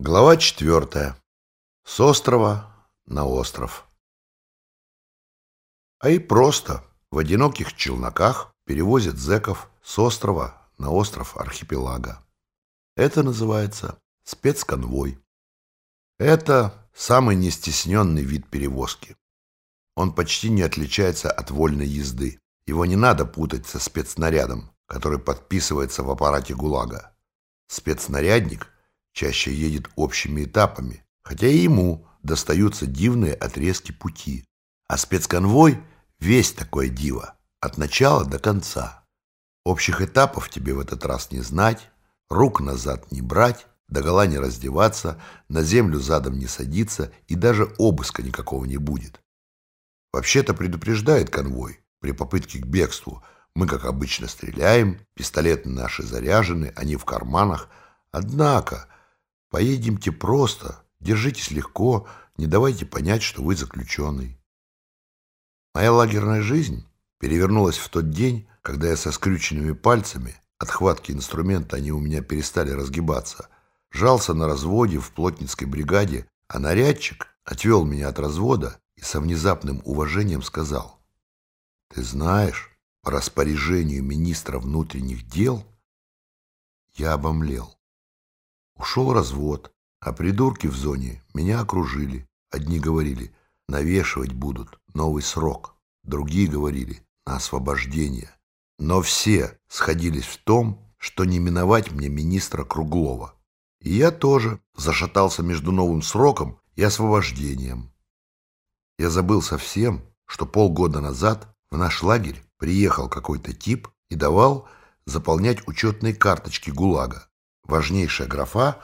Глава четвертая. С острова на остров. А и просто в одиноких челноках перевозят зэков с острова на остров архипелага. Это называется спецконвой. Это самый нестесненный вид перевозки. Он почти не отличается от вольной езды. Его не надо путать со спецнарядом, который подписывается в аппарате ГУЛАГа. Спецнарядник – чаще едет общими этапами, хотя и ему достаются дивные отрезки пути. А спецконвой — весь такое диво, от начала до конца. Общих этапов тебе в этот раз не знать, рук назад не брать, догола не раздеваться, на землю задом не садиться и даже обыска никакого не будет. Вообще-то предупреждает конвой при попытке к бегству. Мы, как обычно, стреляем, пистолеты наши заряжены, они в карманах. Однако Поедемте просто, держитесь легко, не давайте понять, что вы заключенный. Моя лагерная жизнь перевернулась в тот день, когда я со скрюченными пальцами, от хватки инструмента они у меня перестали разгибаться, жался на разводе в плотницкой бригаде, а нарядчик отвел меня от развода и со внезапным уважением сказал, «Ты знаешь, по распоряжению министра внутренних дел...» Я обомлел. Ушел развод, а придурки в зоне меня окружили. Одни говорили, навешивать будут, новый срок. Другие говорили, на освобождение. Но все сходились в том, что не миновать мне министра Круглова. И я тоже зашатался между новым сроком и освобождением. Я забыл совсем, что полгода назад в наш лагерь приехал какой-то тип и давал заполнять учетные карточки ГУЛАГа. Важнейшая графа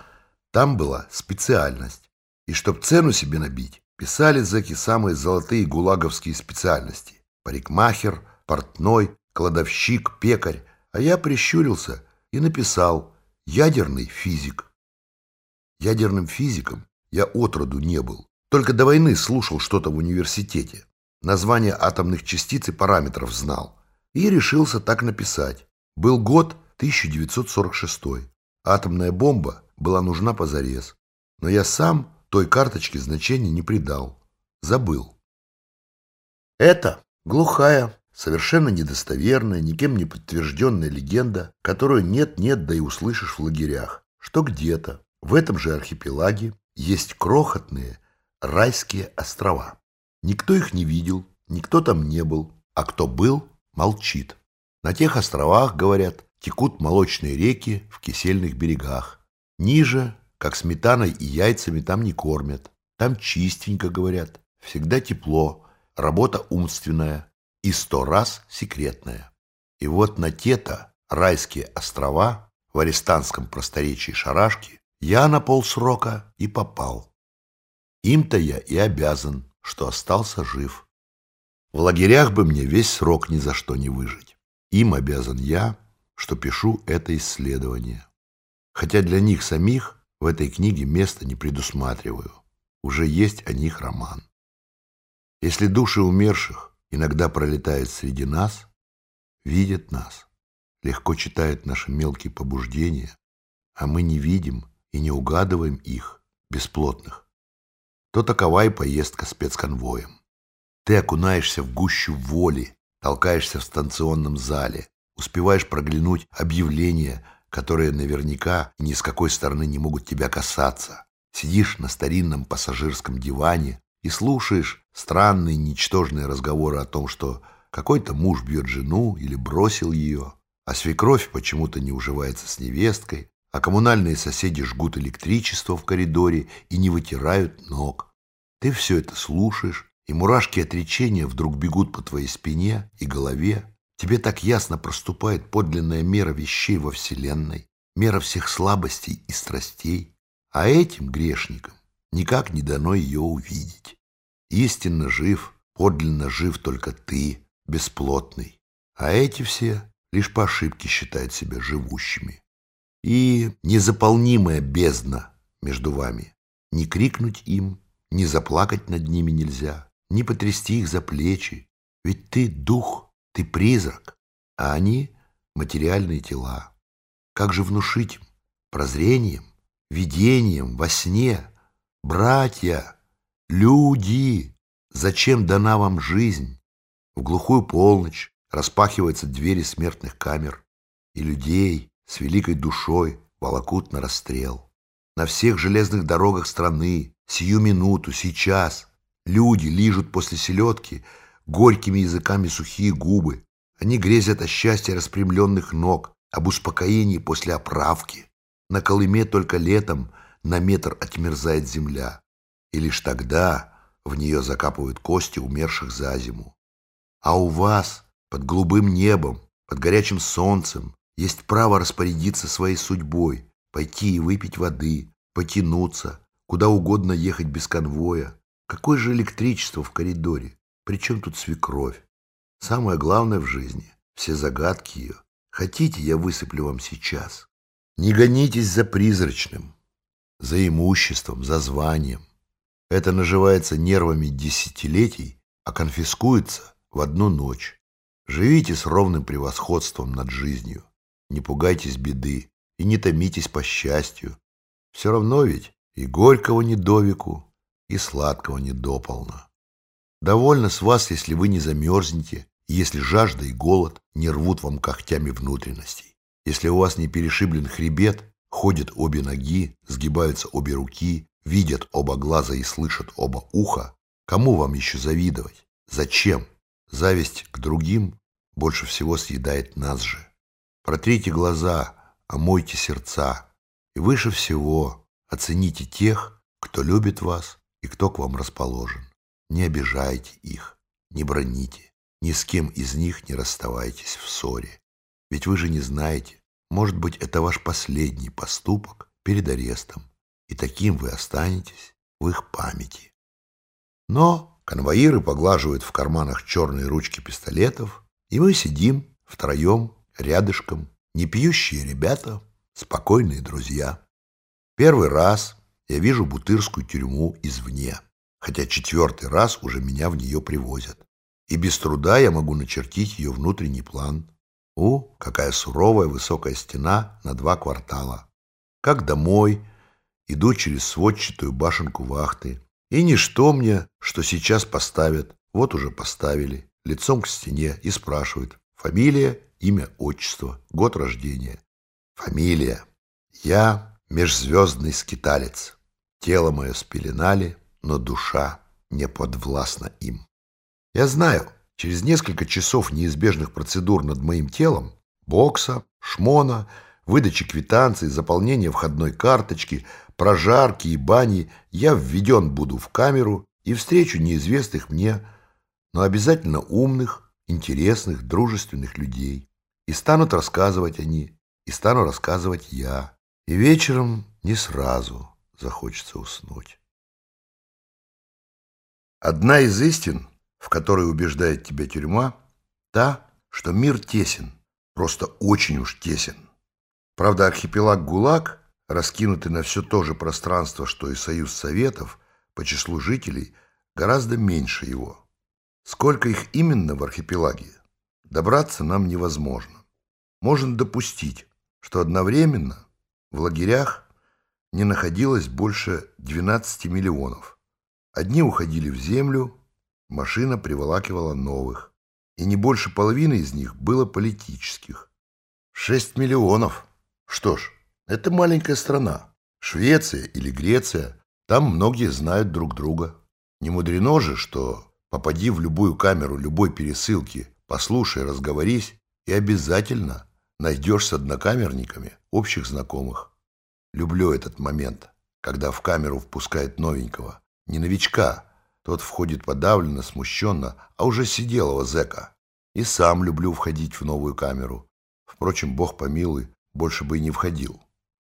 там была специальность. И чтоб цену себе набить, писали зэки самые золотые гулаговские специальности. Парикмахер, портной, кладовщик, пекарь. А я прищурился и написал «ядерный физик». Ядерным физиком я отроду не был. Только до войны слушал что-то в университете. Название атомных частиц и параметров знал. И решился так написать. Был год 1946. Атомная бомба была нужна позарез, но я сам той карточке значения не придал, забыл. Это глухая, совершенно недостоверная, никем не подтвержденная легенда, которую нет-нет, да и услышишь в лагерях, что где-то в этом же архипелаге есть крохотные райские острова. Никто их не видел, никто там не был, а кто был, молчит. На тех островах, говорят, текут молочные реки в кисельных берегах. Ниже, как сметаной и яйцами, там не кормят. Там чистенько, говорят, всегда тепло, работа умственная и сто раз секретная. И вот на те-то райские острова в арестанском просторечии Шарашки я на полсрока и попал. Им-то я и обязан, что остался жив. В лагерях бы мне весь срок ни за что не выжить. Им обязан я, что пишу это исследование. Хотя для них самих в этой книге места не предусматриваю. Уже есть о них роман. Если души умерших иногда пролетают среди нас, видят нас, легко читают наши мелкие побуждения, а мы не видим и не угадываем их, бесплотных, то такова и поездка спецконвоем. Ты окунаешься в гущу воли, толкаешься в станционном зале, успеваешь проглянуть объявления, которые наверняка ни с какой стороны не могут тебя касаться. Сидишь на старинном пассажирском диване и слушаешь странные ничтожные разговоры о том, что какой-то муж бьет жену или бросил ее, а свекровь почему-то не уживается с невесткой, а коммунальные соседи жгут электричество в коридоре и не вытирают ног. Ты все это слушаешь, и мурашки отречения вдруг бегут по твоей спине и голове, Тебе так ясно проступает подлинная мера вещей во Вселенной, мера всех слабостей и страстей, а этим грешникам никак не дано ее увидеть. Истинно жив, подлинно жив только ты, бесплотный, а эти все лишь по ошибке считают себя живущими. И незаполнимая бездна между вами. Не крикнуть им, не заплакать над ними нельзя, не потрясти их за плечи, ведь ты дух, ты призрак, а они — материальные тела. Как же внушить им? Прозрением? видением во сне. Братья, люди, зачем дана вам жизнь? В глухую полночь распахиваются двери смертных камер, и людей с великой душой волокут на расстрел. На всех железных дорогах страны, сию минуту, сейчас, люди лижут после селедки горькими языками сухие губы. Они грезят о счастье распрямленных ног, об успокоении после оправки. На Колыме только летом на метр отмерзает земля, и лишь тогда в нее закапывают кости умерших за зиму. А у вас под голубым небом, под горячим солнцем есть право распорядиться своей судьбой, пойти и выпить воды, потянуться, куда угодно ехать без конвоя. Какое же электричество в коридоре? Причем тут свекровь? Самое главное в жизни — все загадки ее. Хотите, я высыплю вам сейчас? Не гонитесь за призрачным, за имуществом, за званием. Это наживается нервами десятилетий, а конфискуется в одну ночь. Живите с ровным превосходством над жизнью. Не пугайтесь беды и не томитесь по счастью. Все равно ведь и горького не до веку, и сладкого не дополна. Довольно с вас, если вы не замерзнете, если жажда и голод не рвут вам когтями внутренностей. Если у вас не перешиблен хребет, ходят обе ноги, сгибаются обе руки, видят оба глаза и слышат оба уха, кому вам еще завидовать? Зачем? Зависть к другим больше всего съедает нас же. Протрите глаза, омойте сердца, и выше всего оцените тех, кто любит вас и кто к вам расположен. Не обижайте их, не броните, ни с кем из них не расставайтесь в ссоре. Ведь вы же не знаете, может быть, это ваш последний поступок перед арестом, и таким вы останетесь в их памяти. Но конвоиры поглаживают в карманах черные ручки пистолетов, и мы сидим втроем, рядышком, не пьющие ребята, спокойные друзья. Первый раз я вижу Бутырскую тюрьму извне, хотя четвертый раз уже меня в нее привозят. И без труда я могу начертить ее внутренний план. О, какая суровая высокая стена на два квартала. Как домой, иду через сводчатую башенку вахты. И ничто мне, что сейчас поставят, вот уже поставили, лицом к стене и спрашивают фамилия, имя, отчество, год рождения. Фамилия. Я межзвездный скиталец. Тело мое спеленали, но душа не подвластна им. Я знаю, через несколько часов неизбежных процедур над моим телом, бокса, шмона, выдачи квитанций, заполнения входной карточки, прожарки и бани, я введен буду в камеру и встречу неизвестных мне, но обязательно умных, интересных, дружественных людей. И станут рассказывать они, и стану рассказывать я. И вечером не сразу захочется уснуть. Одна из истин, в которой убеждает тебя тюрьма, та, что мир тесен, просто очень уж тесен. Правда, архипелаг ГУЛАГ, раскинутый на все то же пространство, что и Союз Советов, по числу жителей, гораздо меньше его. Сколько их именно в архипелаге, добраться нам невозможно. Можно допустить, что одновременно в лагерях не находилось больше 12 миллионов. Одни уходили в землю, машина приволакивала новых, и не больше половины из них было политических. 6 миллионов. Что ж, это маленькая страна. Швеция или Греция, там многие знают друг друга. Не мудрено же, что попади в любую камеру любой пересылки, послушай, разговорись, и обязательно найдешь с однокамерниками общих знакомых. Люблю этот момент, когда в камеру впускает новенького. Не новичка, тот входит подавленно, смущенно, а уже сиделого зэка. И сам люблю входить в новую камеру. Впрочем, бог помилуй, больше бы и не входил.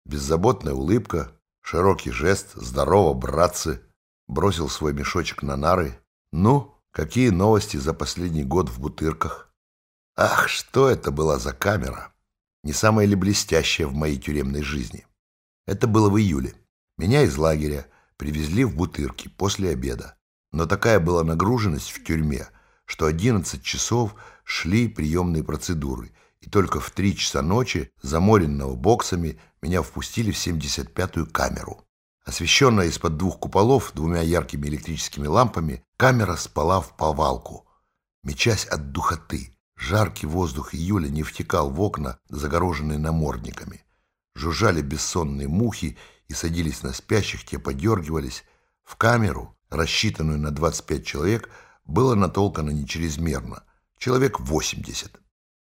Беззаботная улыбка, широкий жест, здорово, братцы, бросил свой мешочек на нары. Ну, какие новости за последний год в бутырках? Ах, что это была за камера! не самое ли блестящее в моей тюремной жизни. Это было в июле. Меня из лагеря привезли в Бутырки после обеда. Но такая была нагруженность в тюрьме, что 11 часов шли приемные процедуры, и только в 3 часа ночи, заморенного боксами, меня впустили в 75-ю камеру. Освещенная из-под двух куполов двумя яркими электрическими лампами, камера спала в повалку, мечась от духоты. Жаркий воздух июля не втекал в окна, загороженные намордниками. Жужжали бессонные мухи и садились на спящих, те подергивались. В камеру, рассчитанную на 25 человек, было натолкано не чрезмерно, человек 80.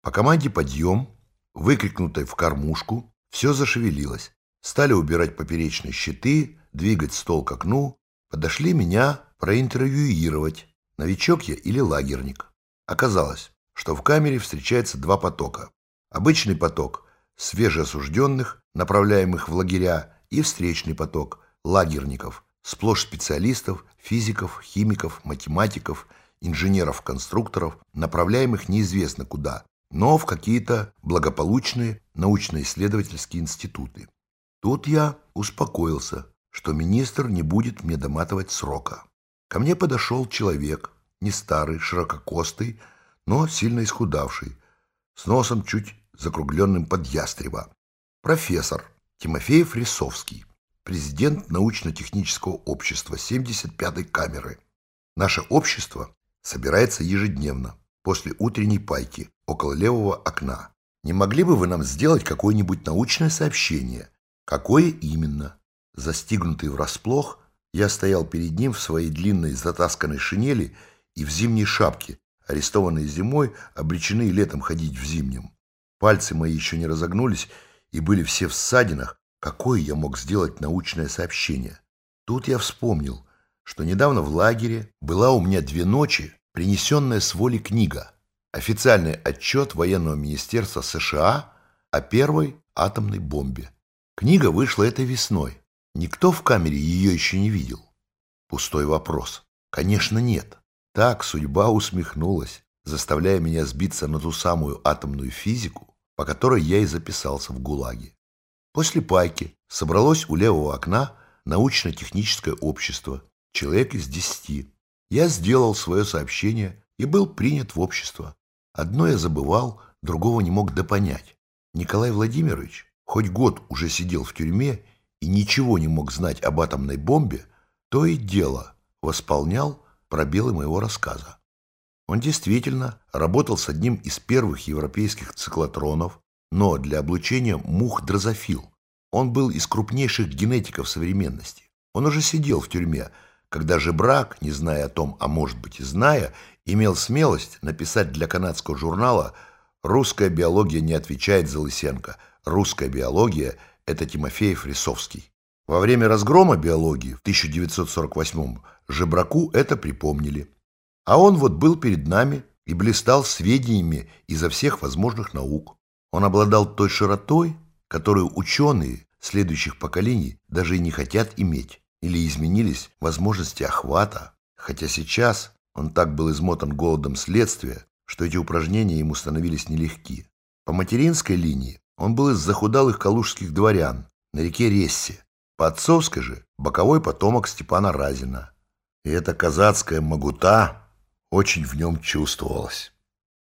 По команде «Подъем», выкрикнутой в кормушку, все зашевелилось. Стали убирать поперечные щиты, двигать стол к окну. Подошли меня проинтервьюировать, новичок я или лагерник. Оказалось, что в камере встречается два потока. Обычный поток свежеосужденных, направляемых в лагеря, и встречный поток лагерников, сплошь специалистов, физиков, химиков, математиков, инженеров-конструкторов, направляемых неизвестно куда, но в какие-то благополучные научно-исследовательские институты. Тут я успокоился, что министр не будет мне доматывать срока. Ко мне подошел человек, не старый, ширококостый, но сильно исхудавший, с носом чуть закругленным под ястреба. Профессор Тимофеев Рисовский, президент научно-технического общества 75-й камеры. Наше общество собирается ежедневно, после утренней пайки, около левого окна. Не могли бы вы нам сделать какое-нибудь научное сообщение? Какое именно? Застигнутый врасплох, я стоял перед ним в своей длинной затасканной шинели и в зимней шапке, арестованные зимой, обречены летом ходить в зимнем. Пальцы мои еще не разогнулись и были все в ссадинах. Какое я мог сделать научное сообщение? Тут я вспомнил, что недавно в лагере была у меня две ночи принесенная с воли книга «Официальный отчет военного министерства США о первой атомной бомбе». Книга вышла этой весной. Никто в камере ее еще не видел. Пустой вопрос. Конечно, нет. Так судьба усмехнулась, заставляя меня сбиться на ту самую атомную физику, по которой я и записался в ГУЛАГе. После пайки собралось у левого окна научно-техническое общество, человек из десяти. Я сделал свое сообщение и был принят в общество. Одно я забывал, другого не мог допонять. Николай Владимирович, хоть год уже сидел в тюрьме и ничего не мог знать об атомной бомбе, то и дело восполнял пробелы моего рассказа. Он действительно работал с одним из первых европейских циклотронов, но для облучения мух дрозофил. Он был из крупнейших генетиков современности. Он уже сидел в тюрьме, когда же брак, не зная о том, а может быть и зная, имел смелость написать для канадского журнала «Русская биология не отвечает за Лысенко. Русская биология – это Тимофеев Рисовский». Во время разгрома биологии в 1948 Жебраку это припомнили. А он вот был перед нами и блистал сведениями изо всех возможных наук. Он обладал той широтой, которую ученые следующих поколений даже и не хотят иметь, или изменились возможности охвата, хотя сейчас он так был измотан голодом следствия, что эти упражнения ему становились нелегки. По материнской линии он был из захудалых калужских дворян на реке Рессе, по отцовской же боковой потомок Степана Разина. И эта казацкая могута очень в нем чувствовалось.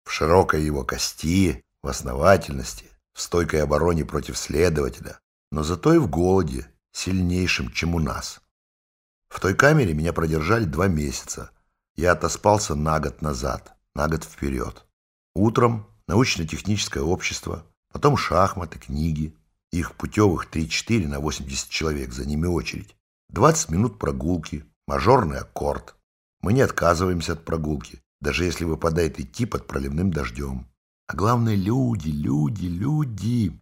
В широкой его кости, в основательности, в стойкой обороне против следователя, но зато и в голоде, сильнейшем, чем у нас. В той камере меня продержали два месяца. Я отоспался на год назад, на год вперед. Утром научно-техническое общество, потом шахматы, книги. Их путевых 3-4 на 80 человек, за ними очередь. 20 минут прогулки, мажорный аккорд. Мы не отказываемся от прогулки, даже если выпадает идти под проливным дождем. А главное, люди, люди, люди.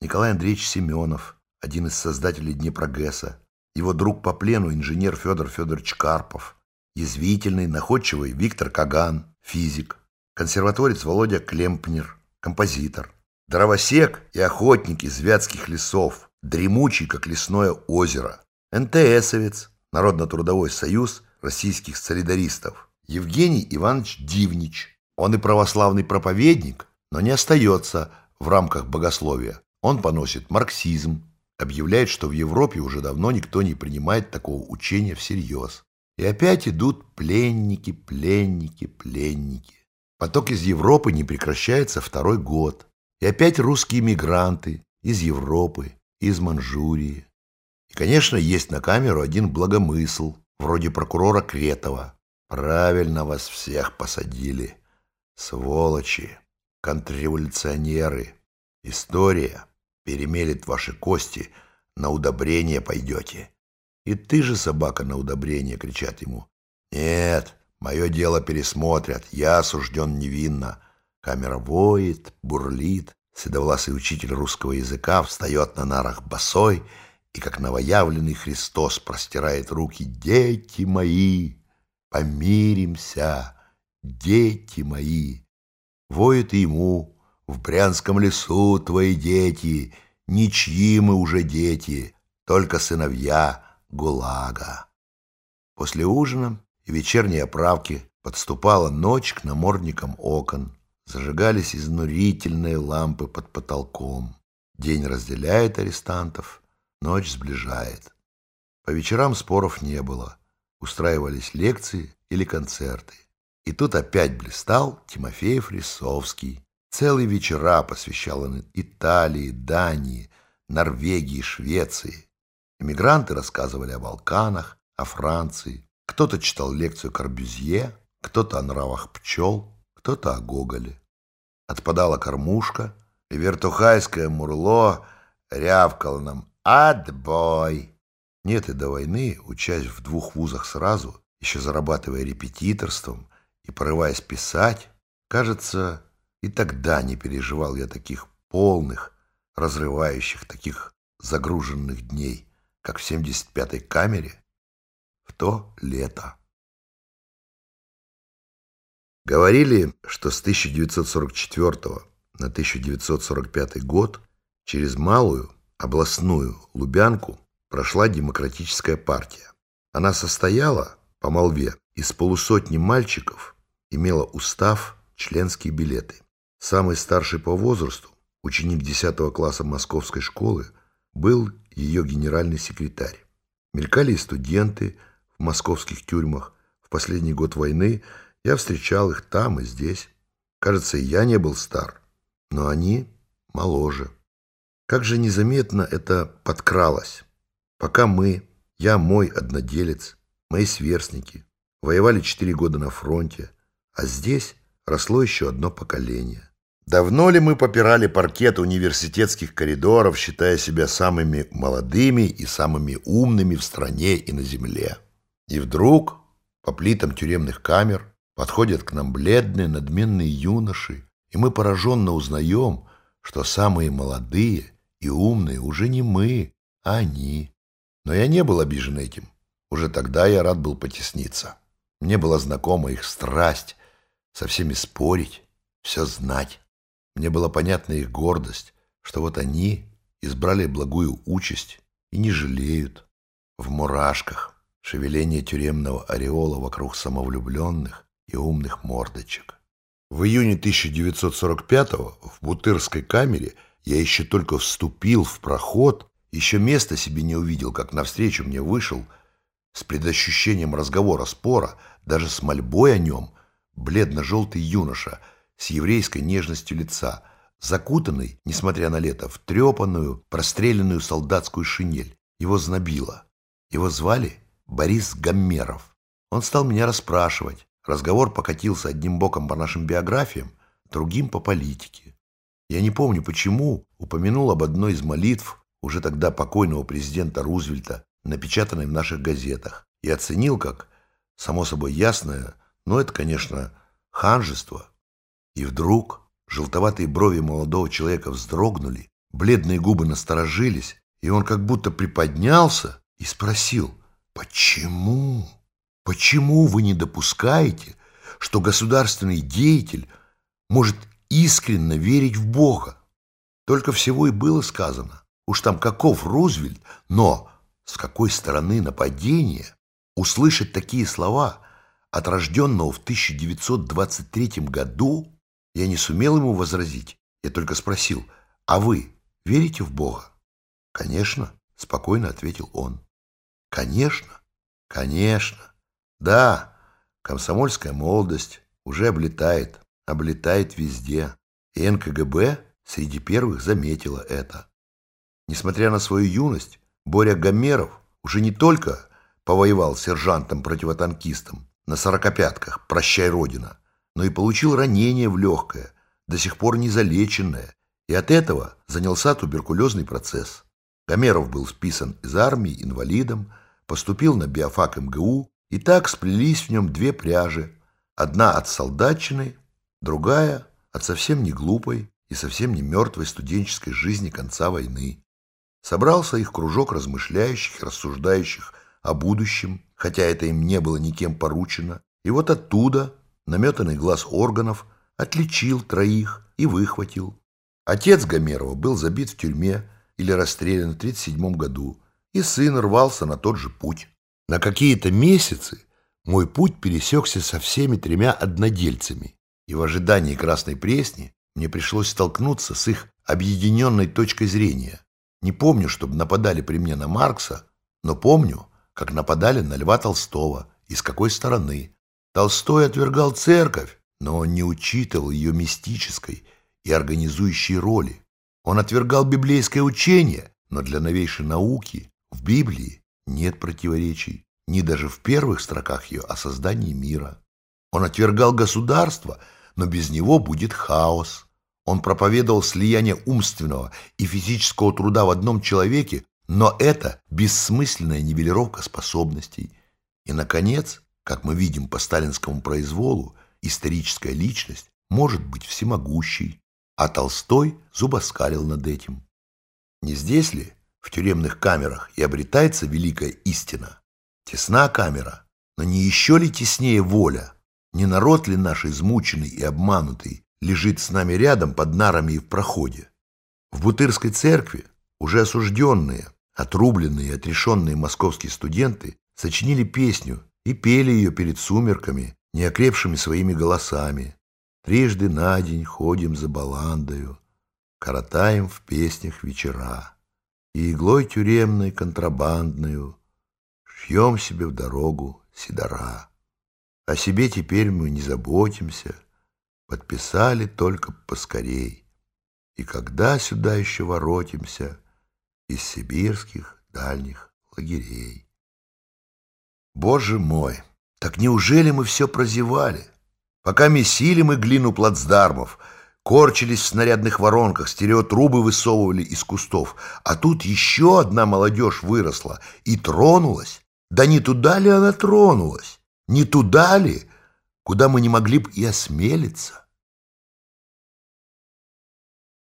Николай Андреевич Семенов, один из создателей Днепрогэса, его друг по плену инженер Федор Федорович Карпов, язвительный, находчивый Виктор Каган, физик, консерваторец Володя Клемпнер, композитор, дровосек и охотник из вятских лесов, дремучий, как лесное озеро, НТСовец, Народно-трудовой союз, российских солидаристов, Евгений Иванович Дивнич. Он и православный проповедник, но не остается в рамках богословия. Он поносит марксизм, объявляет, что в Европе уже давно никто не принимает такого учения всерьез. И опять идут пленники, пленники, пленники. Поток из Европы не прекращается второй год. И опять русские мигранты из Европы, из Манчжурии. И, конечно, есть на камеру один благомысл, вроде прокурора Кретова. Правильно вас всех посадили. Сволочи, контрреволюционеры. История перемелет ваши кости, на удобрение пойдете. И ты же, собака, на удобрение, кричат ему. Нет, мое дело пересмотрят, я осужден невинно. Камера воет, бурлит. Седовласый учитель русского языка встает на нарах босой и, как новоявленный Христос, простирает руки. «Дети мои, помиримся, дети мои!» Воет ему, в Брянском лесу твои дети, ничьи мы уже дети, только сыновья ГУЛАГа. После ужина и вечерней оправки подступала ночь к намордникам окон. Зажигались изнурительные лампы под потолком. День разделяет арестантов, ночь сближает. По вечерам споров не было. Устраивались лекции или концерты. И тут опять блистал Тимофеев Рисовский. Целые вечера посвящал он Италии, Дании, Норвегии, Швеции. Эмигранты рассказывали о Балканах, о Франции. Кто-то читал лекцию Корбюзье, кто-то о нравах пчел, кто-то о Гоголе. Отпадала кормушка, и вертухайское мурло рявкало нам «Отбой!». Нет, и до войны, учась в двух вузах сразу, еще зарабатывая репетиторством и порываясь писать, кажется, и тогда не переживал я таких полных, разрывающих, таких загруженных дней, как в 75-й камере в то лето. Говорили, что с 1944 на 1945 год через малую областную Лубянку прошла демократическая партия. Она состояла, по молве, из полусотни мальчиков, имела устав, членские билеты. Самый старший по возрасту, ученик 10 класса московской школы, был ее генеральный секретарь. Мелькали и студенты в московских тюрьмах. В последний год войны – я встречал их там и здесь. Кажется, я не был стар, но они моложе. Как же незаметно это подкралось. Пока мы, я мой одноделец, мои сверстники, воевали четыре года на фронте, а здесь росло еще одно поколение. Давно ли мы попирали паркет университетских коридоров, считая себя самыми молодыми и самыми умными в стране и на земле? И вдруг по плитам тюремных камер Подходят к нам бледные, надменные юноши, и мы пораженно узнаем, что самые молодые и умные уже не мы, а они. Но я не был обижен этим. Уже тогда я рад был потесниться. Мне была знакома их страсть, со всеми спорить, все знать. Мне была понятна их гордость, что вот они избрали благую участь и не жалеют. В мурашках шевеление тюремного ореола вокруг самовлюбленных, и умных мордочек. В июне 1945-го в Бутырской камере я еще только вступил в проход, еще места себе не увидел, как навстречу мне вышел с предощущением разговора спора, даже с мольбой о нем, бледно-желтый юноша с еврейской нежностью лица, закутанный, несмотря на лето, в трепанную, простреленную солдатскую шинель. Его знобило. Его звали Борис Гомеров. Он стал меня расспрашивать, Разговор покатился одним боком по нашим биографиям, другим по политике. Я не помню, почему упомянул об одной из молитв уже тогда покойного президента Рузвельта, напечатанной в наших газетах, и оценил как, само собой ясное, но это, конечно, ханжество. И вдруг желтоватые брови молодого человека вздрогнули, бледные губы насторожились, и он как будто приподнялся и спросил «Почему?» Почему вы не допускаете, что государственный деятель может искренне верить в Бога? Только всего и было сказано. Уж там каков Рузвельт, но с какой стороны нападения услышать такие слова от рожденного в 1923 году, я не сумел ему возразить. Я только спросил, а вы верите в Бога? Конечно, спокойно ответил он. Конечно, конечно. Да, комсомольская молодость уже облетает, облетает везде. И НКГБ среди первых заметила это. Несмотря на свою юность, Боря Гомеров уже не только повоевал сержантом-противотанкистом на сорокопятках «Прощай, Родина», но и получил ранение в легкое, до сих пор не залеченное, и от этого занялся туберкулезный процесс. Гомеров был списан из армии инвалидом, поступил на биофак МГУ, и так сплелись в нем две пряжи, одна от солдатчины, другая от совсем не глупой и совсем не мертвой студенческой жизни конца войны. Собрался их кружок размышляющих рассуждающих о будущем, хотя это им не было никем поручено, и вот оттуда наметанный глаз органов отличил троих и выхватил. Отец Гомерова был забит в тюрьме или расстрелян в 1937 году, и сын рвался на тот же путь. На какие-то месяцы мой путь пересекся со всеми тремя однодельцами, и в ожидании Красной Пресни мне пришлось столкнуться с их объединенной точкой зрения. Не помню, чтобы нападали при мне на Маркса, но помню, как нападали на Льва Толстого и с какой стороны. Толстой отвергал церковь, но он не учитывал ее мистической и организующей роли. Он отвергал библейское учение, но для новейшей науки в Библии нет противоречий, ни даже в первых строках ее о создании мира. Он отвергал государство, но без него будет хаос. Он проповедовал слияние умственного и физического труда в одном человеке, но это бессмысленная нивелировка способностей. И, наконец, как мы видим по сталинскому произволу, историческая личность может быть всемогущей, а Толстой зубоскалил над этим. Не здесь ли, в тюремных камерах, и обретается великая истина? Тесна камера, но не еще ли теснее воля? Не народ ли наш измученный и обманутый лежит с нами рядом под нарами и в проходе? В Бутырской церкви уже осужденные, отрубленные и отрешенные московские студенты сочинили песню и пели ее перед сумерками, неокрепшими своими голосами. Трижды на день ходим за баландою, коротаем в песнях вечера, и иглой тюремной контрабандную шьем себе в дорогу сидора. О себе теперь мы не заботимся, подписали только поскорей. И когда сюда еще воротимся из сибирских дальних лагерей? Боже мой, так неужели мы все прозевали? Пока месили мы глину плацдармов, корчились в снарядных воронках, стереотрубы высовывали из кустов, а тут еще одна молодежь выросла и тронулась. Да не туда ли она тронулась? Не туда ли, куда мы не могли бы и осмелиться?